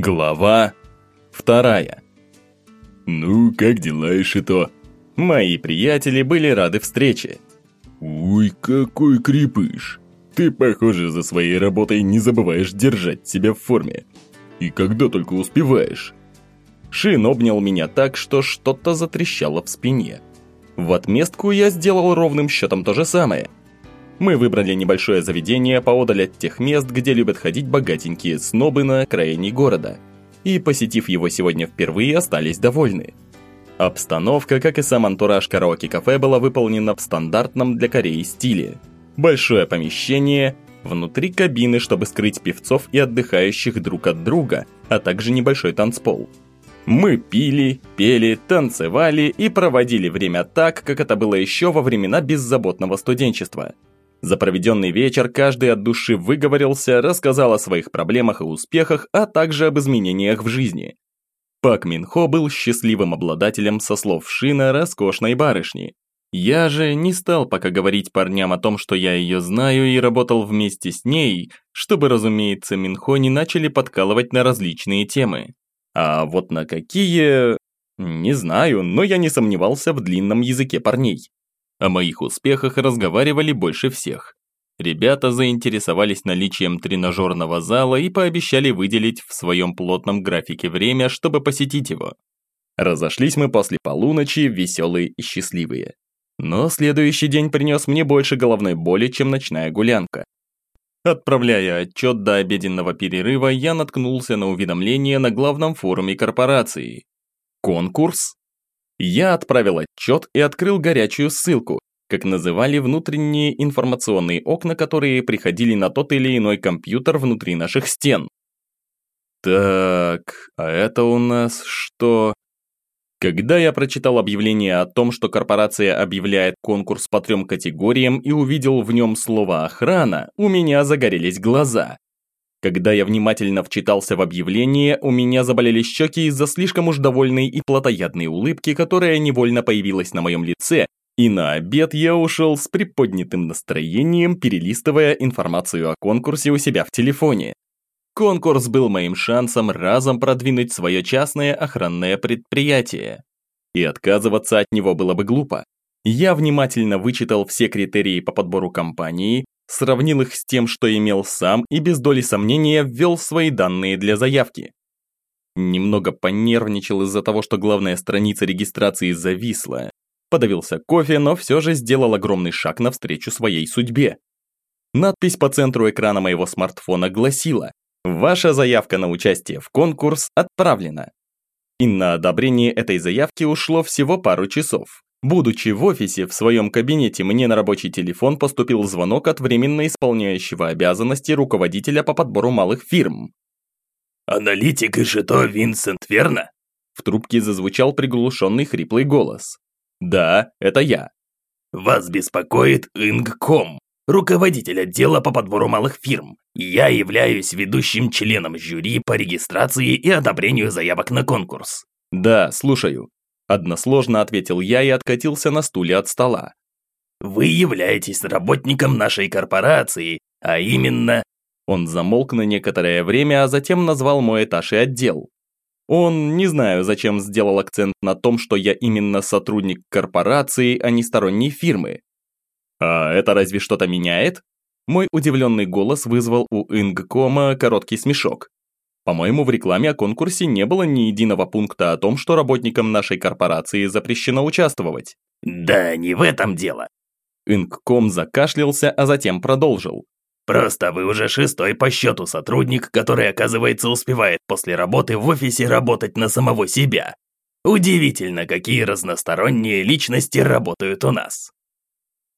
Глава вторая. «Ну, как дела, Ишито?» Мои приятели были рады встрече. «Ой, какой крепыш! Ты, похоже, за своей работой не забываешь держать себя в форме. И когда только успеваешь?» Шин обнял меня так, что что-то затрещало в спине. В отместку я сделал ровным счетом то же самое. Мы выбрали небольшое заведение поодаль от тех мест, где любят ходить богатенькие снобы на окраине города. И, посетив его сегодня впервые, остались довольны. Обстановка, как и сам антураж караоке-кафе, была выполнена в стандартном для Кореи стиле. Большое помещение, внутри кабины, чтобы скрыть певцов и отдыхающих друг от друга, а также небольшой танцпол. Мы пили, пели, танцевали и проводили время так, как это было еще во времена беззаботного студенчества – за проведенный вечер каждый от души выговорился, рассказал о своих проблемах и успехах, а также об изменениях в жизни. Пак Минхо был счастливым обладателем, со слов Шина, роскошной барышни. Я же не стал пока говорить парням о том, что я ее знаю и работал вместе с ней, чтобы, разумеется, Минхо не начали подкалывать на различные темы. А вот на какие... Не знаю, но я не сомневался в длинном языке парней. О моих успехах разговаривали больше всех. Ребята заинтересовались наличием тренажерного зала и пообещали выделить в своем плотном графике время, чтобы посетить его. Разошлись мы после полуночи, веселые и счастливые. Но следующий день принес мне больше головной боли, чем ночная гулянка. Отправляя отчет до обеденного перерыва, я наткнулся на уведомление на главном форуме корпорации. Конкурс я отправил отчет и открыл горячую ссылку, как называли внутренние информационные окна, которые приходили на тот или иной компьютер внутри наших стен. Так, а это у нас что? Когда я прочитал объявление о том, что корпорация объявляет конкурс по трем категориям и увидел в нем слово «охрана», у меня загорелись глаза. Когда я внимательно вчитался в объявление, у меня заболели щеки из-за слишком уж довольной и плотоядной улыбки, которая невольно появилась на моем лице, и на обед я ушел с приподнятым настроением, перелистывая информацию о конкурсе у себя в телефоне. Конкурс был моим шансом разом продвинуть свое частное охранное предприятие. И отказываться от него было бы глупо. Я внимательно вычитал все критерии по подбору компании, сравнил их с тем, что имел сам и без доли сомнения ввел свои данные для заявки. Немного понервничал из-за того, что главная страница регистрации зависла. Подавился кофе, но все же сделал огромный шаг навстречу своей судьбе. Надпись по центру экрана моего смартфона гласила «Ваша заявка на участие в конкурс отправлена». И на одобрение этой заявки ушло всего пару часов. Будучи в офисе, в своем кабинете мне на рабочий телефон поступил звонок от временно исполняющего обязанности руководителя по подбору малых фирм. «Аналитик и Ишито Винсент, верно?» В трубке зазвучал приглушенный хриплый голос. «Да, это я». «Вас беспокоит Ингком, руководитель отдела по подбору малых фирм. Я являюсь ведущим членом жюри по регистрации и одобрению заявок на конкурс». «Да, слушаю». Односложно ответил я и откатился на стуле от стола. «Вы являетесь работником нашей корпорации, а именно...» Он замолк на некоторое время, а затем назвал мой этаж и отдел. Он, не знаю, зачем сделал акцент на том, что я именно сотрудник корпорации, а не сторонней фирмы. А это разве что-то меняет? Мой удивленный голос вызвал у Ингкома короткий смешок. По-моему, в рекламе о конкурсе не было ни единого пункта о том, что работникам нашей корпорации запрещено участвовать. Да не в этом дело. Инкком закашлялся, а затем продолжил. Просто вы уже шестой по счету сотрудник, который, оказывается, успевает после работы в офисе работать на самого себя. Удивительно, какие разносторонние личности работают у нас.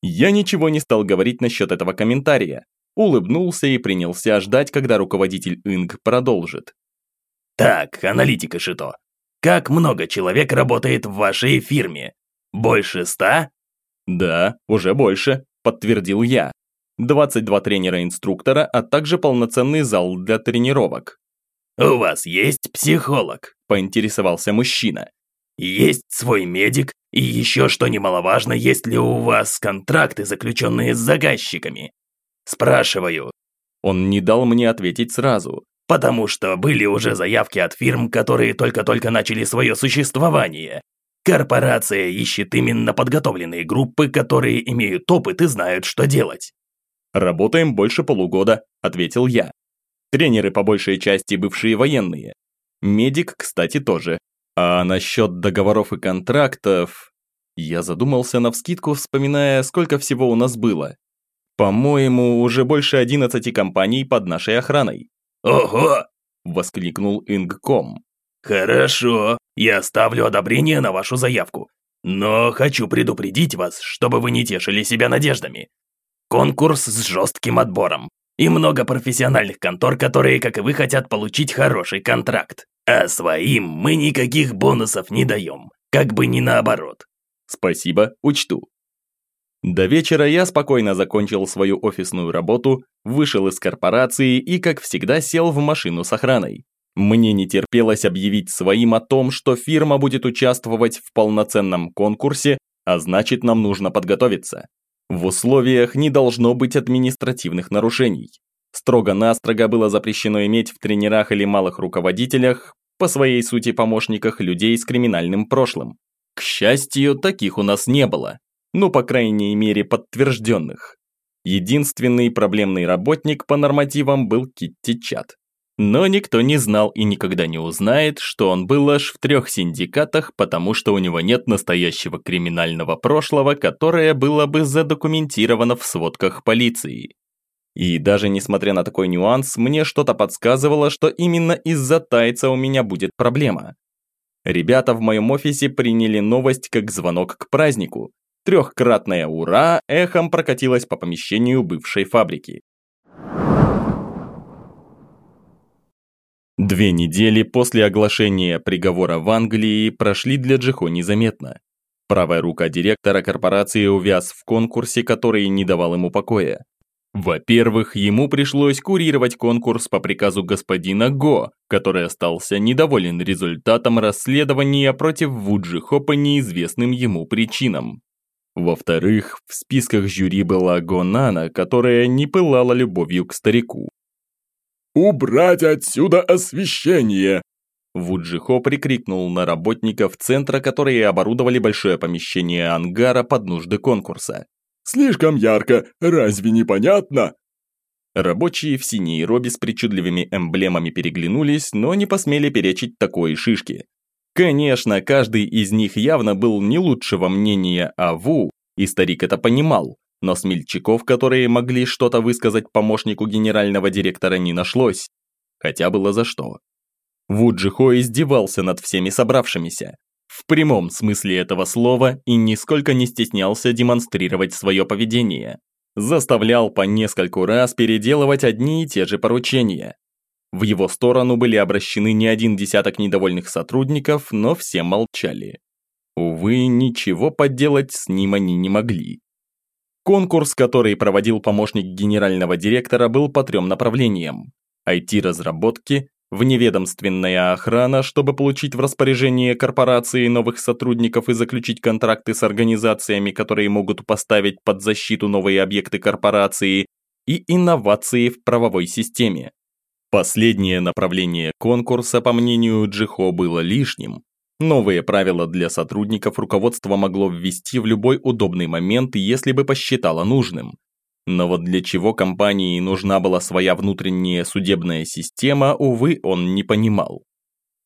Я ничего не стал говорить насчет этого комментария улыбнулся и принялся ждать, когда руководитель Инг продолжит. «Так, аналитика Шито, как много человек работает в вашей фирме? Больше ста?» «Да, уже больше», – подтвердил я. 22 тренера-инструктора, а также полноценный зал для тренировок. «У вас есть психолог?» – поинтересовался мужчина. «Есть свой медик, и еще, что немаловажно, есть ли у вас контракты, заключенные с заказчиками?» Спрашиваю». Он не дал мне ответить сразу. потому что были уже заявки от фирм, которые только-только начали свое существование. Корпорация ищет именно подготовленные группы, которые имеют опыт и знают, что делать. «Работаем больше полугода», – ответил я. Тренеры по большей части бывшие военные. Медик, кстати, тоже. А насчет договоров и контрактов... Я задумался навскидку, вспоминая, сколько всего у нас было. По-моему, уже больше 11 компаний под нашей охраной. «Ого!» – воскликнул Ингком. «Хорошо, я ставлю одобрение на вашу заявку. Но хочу предупредить вас, чтобы вы не тешили себя надеждами. Конкурс с жестким отбором. И много профессиональных контор, которые, как и вы, хотят получить хороший контракт. А своим мы никаких бонусов не даем. Как бы ни наоборот. Спасибо, учту. До вечера я спокойно закончил свою офисную работу, вышел из корпорации и, как всегда, сел в машину с охраной. Мне не терпелось объявить своим о том, что фирма будет участвовать в полноценном конкурсе, а значит нам нужно подготовиться. В условиях не должно быть административных нарушений. Строго-настрого было запрещено иметь в тренерах или малых руководителях, по своей сути помощниках людей с криминальным прошлым. К счастью, таких у нас не было ну, по крайней мере, подтвержденных. Единственный проблемный работник по нормативам был Китти Чат. Но никто не знал и никогда не узнает, что он был аж в трех синдикатах, потому что у него нет настоящего криминального прошлого, которое было бы задокументировано в сводках полиции. И даже несмотря на такой нюанс, мне что-то подсказывало, что именно из-за тайца у меня будет проблема. Ребята в моем офисе приняли новость как звонок к празднику, Трехкратное «Ура» эхом прокатилось по помещению бывшей фабрики. Две недели после оглашения приговора в Англии прошли для Джихо незаметно. Правая рука директора корпорации увяз в конкурсе, который не давал ему покоя. Во-первых, ему пришлось курировать конкурс по приказу господина Го, который остался недоволен результатом расследования против Вуджихо по неизвестным ему причинам. Во-вторых, в списках жюри была Гонана, которая не пылала любовью к старику. «Убрать отсюда освещение!» Вуджихо прикрикнул на работников центра, которые оборудовали большое помещение ангара под нужды конкурса. «Слишком ярко, разве не понятно?» Рабочие в синей робе с причудливыми эмблемами переглянулись, но не посмели перечить такой шишки. Конечно, каждый из них явно был не лучшего мнения о Ву, и старик это понимал, но смельчаков, которые могли что-то высказать помощнику генерального директора, не нашлось. Хотя было за что. Ву Джихо издевался над всеми собравшимися. В прямом смысле этого слова и нисколько не стеснялся демонстрировать свое поведение. Заставлял по нескольку раз переделывать одни и те же поручения. В его сторону были обращены не один десяток недовольных сотрудников, но все молчали. Увы, ничего поделать с ним они не могли. Конкурс, который проводил помощник генерального директора, был по трем направлениям. IT-разработки, вневедомственная охрана, чтобы получить в распоряжение корпорации новых сотрудников и заключить контракты с организациями, которые могут поставить под защиту новые объекты корпорации, и инновации в правовой системе. Последнее направление конкурса, по мнению Джихо, было лишним. Новые правила для сотрудников руководство могло ввести в любой удобный момент, если бы посчитало нужным. Но вот для чего компании нужна была своя внутренняя судебная система, увы, он не понимал.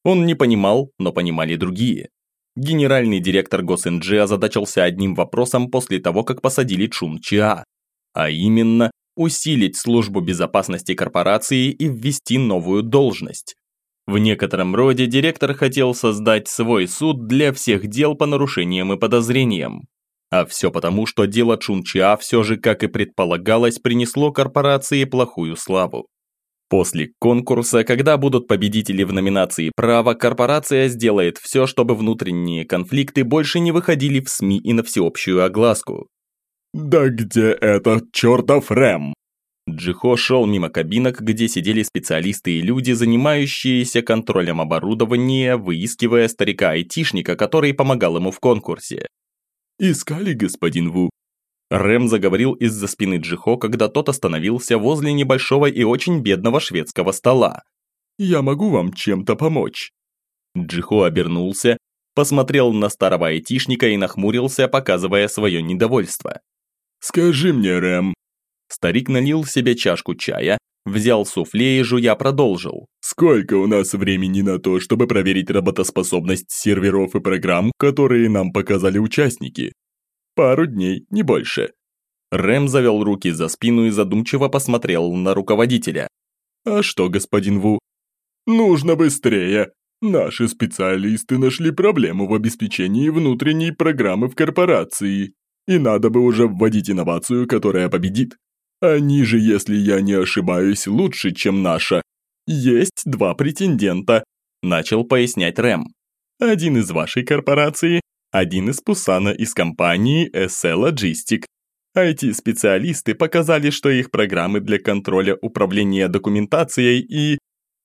Он не понимал, но понимали другие. Генеральный директор ГосНЖ озадачился одним вопросом после того, как посадили Чун Чиа. А именно, усилить службу безопасности корпорации и ввести новую должность. В некотором роде директор хотел создать свой суд для всех дел по нарушениям и подозрениям. А все потому, что дело Чунча все же, как и предполагалось, принесло корпорации плохую славу. После конкурса, когда будут победители в номинации «Право», корпорация сделает все, чтобы внутренние конфликты больше не выходили в СМИ и на всеобщую огласку. «Да где этот чертов Рэм?» Джихо шел мимо кабинок, где сидели специалисты и люди, занимающиеся контролем оборудования, выискивая старика-айтишника, который помогал ему в конкурсе. «Искали, господин Ву?» Рэм заговорил из-за спины Джихо, когда тот остановился возле небольшого и очень бедного шведского стола. Я могу вам чем-то помочь?» Джихо обернулся, посмотрел на старого айтишника и нахмурился, показывая свое недовольство. «Скажи мне, Рэм». Старик налил себе чашку чая, взял суфле и жуя продолжил. «Сколько у нас времени на то, чтобы проверить работоспособность серверов и программ, которые нам показали участники? Пару дней, не больше». Рэм завел руки за спину и задумчиво посмотрел на руководителя. «А что, господин Ву?» «Нужно быстрее. Наши специалисты нашли проблему в обеспечении внутренней программы в корпорации. И надо бы уже вводить инновацию, которая победит. Они же, если я не ошибаюсь, лучше, чем наша. Есть два претендента», – начал пояснять Рэм. «Один из вашей корпорации, один из Пусана из компании SL Logistic. IT-специалисты показали, что их программы для контроля управления документацией и...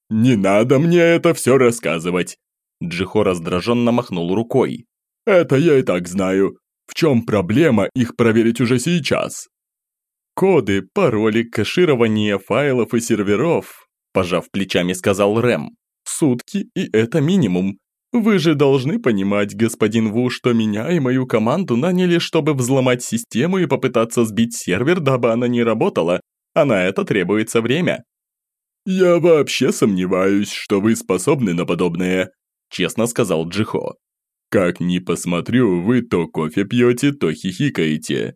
«Не надо мне это все рассказывать!» Джихо раздраженно махнул рукой. «Это я и так знаю. В чем проблема их проверить уже сейчас?» «Коды, пароли, кэширование файлов и серверов», пожав плечами, сказал Рэм. «Сутки, и это минимум. Вы же должны понимать, господин Ву, что меня и мою команду наняли, чтобы взломать систему и попытаться сбить сервер, дабы она не работала, а на это требуется время. «Я вообще сомневаюсь, что вы способны на подобное», честно сказал Джихо. «Как ни посмотрю, вы то кофе пьете, то хихикаете».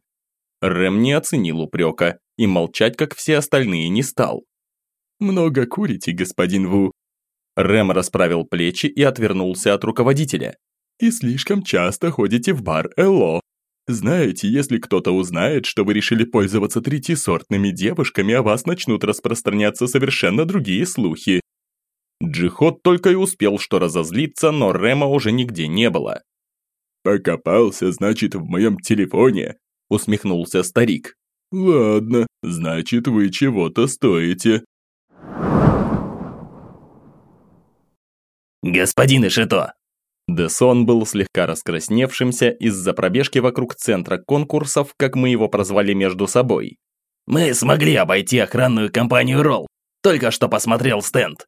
Рэм не оценил упрека и молчать, как все остальные, не стал. «Много курите, господин Ву», Рэм расправил плечи и отвернулся от руководителя. «И слишком часто ходите в бар Элло. Знаете, если кто-то узнает, что вы решили пользоваться третьесортными девушками, о вас начнут распространяться совершенно другие слухи». Джихот только и успел что разозлиться, но Рэма уже нигде не было. «Покопался, значит, в моем телефоне», – усмехнулся старик. «Ладно, значит, вы чего-то стоите». «Господин Ишито!» Десон был слегка раскрасневшимся из-за пробежки вокруг центра конкурсов, как мы его прозвали между собой. «Мы смогли обойти охранную компанию Ролл. Только что посмотрел стенд».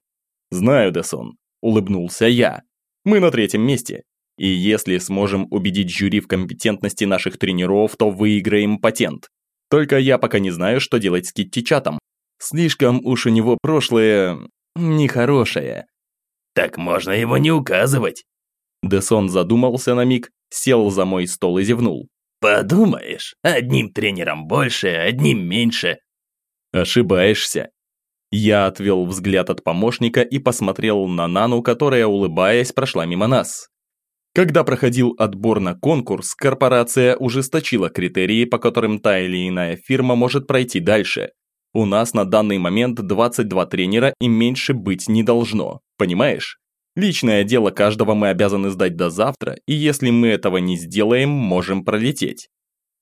«Знаю, Десон», – улыбнулся я. «Мы на третьем месте. И если сможем убедить жюри в компетентности наших тренеров, то выиграем патент. Только я пока не знаю, что делать с Китти-чатом. Слишком уж у него прошлое... нехорошее. Так можно его не указывать. Десон задумался на миг, сел за мой стол и зевнул. Подумаешь, одним тренером больше, одним меньше. Ошибаешься. Я отвел взгляд от помощника и посмотрел на Нану, которая, улыбаясь, прошла мимо нас. Когда проходил отбор на конкурс, корпорация ужесточила критерии, по которым та или иная фирма может пройти дальше. У нас на данный момент 22 тренера и меньше быть не должно, понимаешь? Личное дело каждого мы обязаны сдать до завтра, и если мы этого не сделаем, можем пролететь.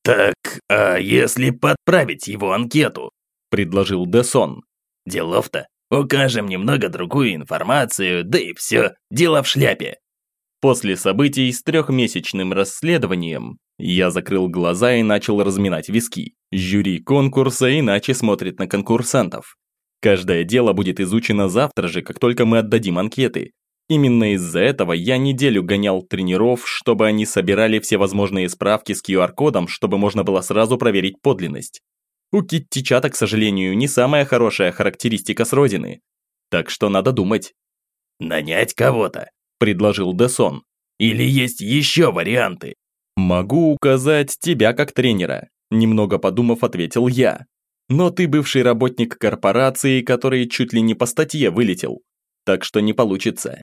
«Так, а если подправить его анкету?» – предложил Десон. «Делов-то, укажем немного другую информацию, да и все, дело в шляпе». После событий с трехмесячным расследованием я закрыл глаза и начал разминать виски. Жюри конкурса иначе смотрит на конкурсантов. Каждое дело будет изучено завтра же, как только мы отдадим анкеты. Именно из-за этого я неделю гонял тренеров, чтобы они собирали все возможные справки с QR-кодом, чтобы можно было сразу проверить подлинность. У Китти Чата, к сожалению, не самая хорошая характеристика с родины. Так что надо думать. «Нанять кого-то», – предложил Десон. «Или есть еще варианты?» «Могу указать тебя как тренера», – немного подумав, ответил я. «Но ты бывший работник корпорации, который чуть ли не по статье вылетел. Так что не получится.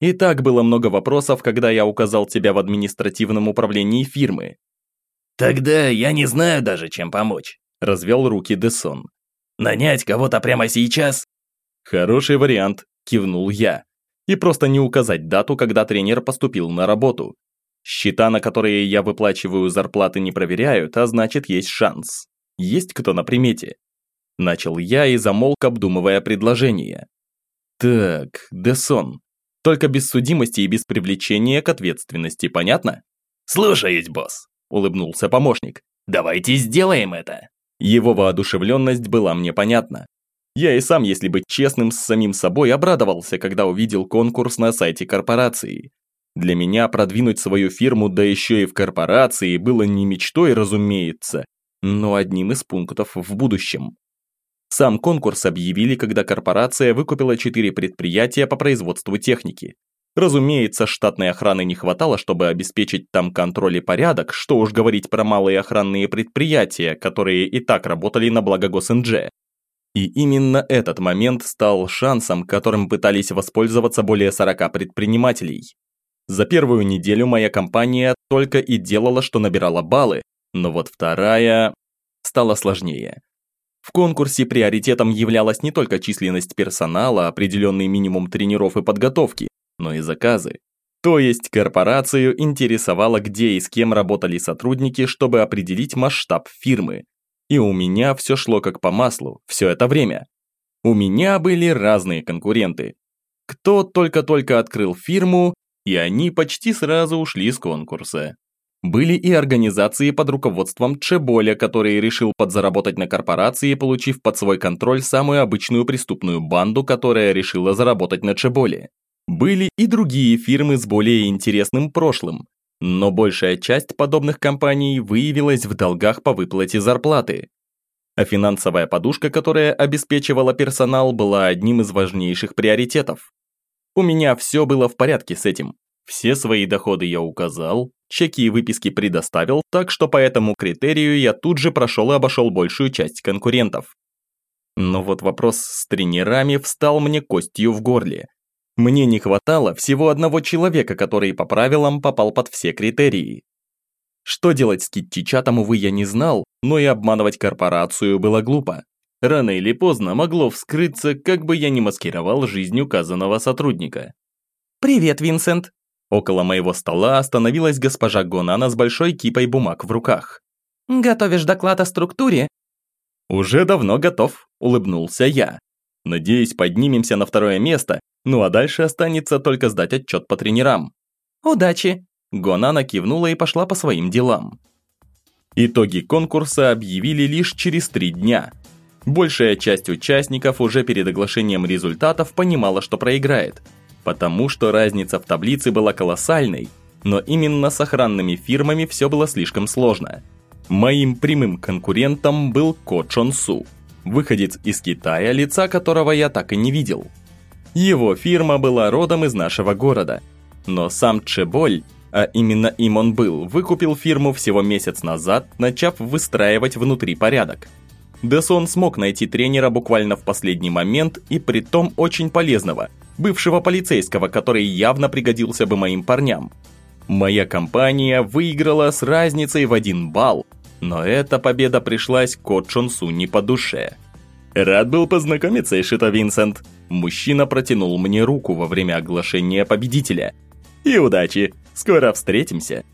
И так было много вопросов, когда я указал тебя в административном управлении фирмы». «Тогда я не знаю даже, чем помочь», – развел руки Десон. «Нанять кого-то прямо сейчас?» «Хороший вариант», – кивнул я. «И просто не указать дату, когда тренер поступил на работу. Счета, на которые я выплачиваю зарплаты, не проверяют, а значит есть шанс. Есть кто на примете? Начал я и замолк, обдумывая предложение. Так, Десон. Только без судимости и без привлечения к ответственности, понятно? Слушаюсь, босс, улыбнулся помощник. Давайте сделаем это. Его воодушевленность была мне понятна. Я и сам, если быть честным с самим собой, обрадовался, когда увидел конкурс на сайте корпорации. Для меня продвинуть свою фирму, да еще и в корпорации, было не мечтой, разумеется, но одним из пунктов в будущем. Сам конкурс объявили, когда корпорация выкупила четыре предприятия по производству техники. Разумеется, штатной охраны не хватало, чтобы обеспечить там контроль и порядок, что уж говорить про малые охранные предприятия, которые и так работали на благо ГосНЖ. И именно этот момент стал шансом, которым пытались воспользоваться более 40 предпринимателей. За первую неделю моя компания только и делала, что набирала баллы, но вот вторая стала сложнее. В конкурсе приоритетом являлась не только численность персонала, определенный минимум тренеров и подготовки, но и заказы. То есть корпорацию интересовало, где и с кем работали сотрудники, чтобы определить масштаб фирмы. И у меня все шло как по маслу, все это время. У меня были разные конкуренты. Кто только-только открыл фирму, и они почти сразу ушли с конкурса. Были и организации под руководством Чеболя, который решил подзаработать на корпорации, получив под свой контроль самую обычную преступную банду, которая решила заработать на Чеболе. Были и другие фирмы с более интересным прошлым, но большая часть подобных компаний выявилась в долгах по выплате зарплаты. А финансовая подушка, которая обеспечивала персонал, была одним из важнейших приоритетов. У меня все было в порядке с этим. Все свои доходы я указал, чеки и выписки предоставил, так что по этому критерию я тут же прошел и обошел большую часть конкурентов. Но вот вопрос с тренерами встал мне костью в горле. Мне не хватало всего одного человека, который по правилам попал под все критерии. Что делать с Китти-чатом, увы, я не знал, но и обманывать корпорацию было глупо. Рано или поздно могло вскрыться, как бы я ни маскировал жизнь указанного сотрудника. «Привет, Винсент!» Около моего стола остановилась госпожа Гонана с большой кипой бумаг в руках. «Готовишь доклад о структуре?» «Уже давно готов», – улыбнулся я. «Надеюсь, поднимемся на второе место, ну а дальше останется только сдать отчет по тренерам». «Удачи!» Гонана кивнула и пошла по своим делам. Итоги конкурса объявили лишь через три дня. Большая часть участников уже перед оглашением результатов понимала, что проиграет, потому что разница в таблице была колоссальной, но именно с охранными фирмами все было слишком сложно. Моим прямым конкурентом был Ко Чон Су, выходец из Китая, лица которого я так и не видел. Его фирма была родом из нашего города, но сам Чеболь, а именно им он был, выкупил фирму всего месяц назад, начав выстраивать внутри порядок. Десон смог найти тренера буквально в последний момент и притом очень полезного, бывшего полицейского, который явно пригодился бы моим парням. Моя компания выиграла с разницей в один балл, но эта победа пришлась Ко Чонсу не по душе. «Рад был познакомиться, Ишито Винсент», Мужчина протянул мне руку во время оглашения победителя. «И удачи! Скоро встретимся!»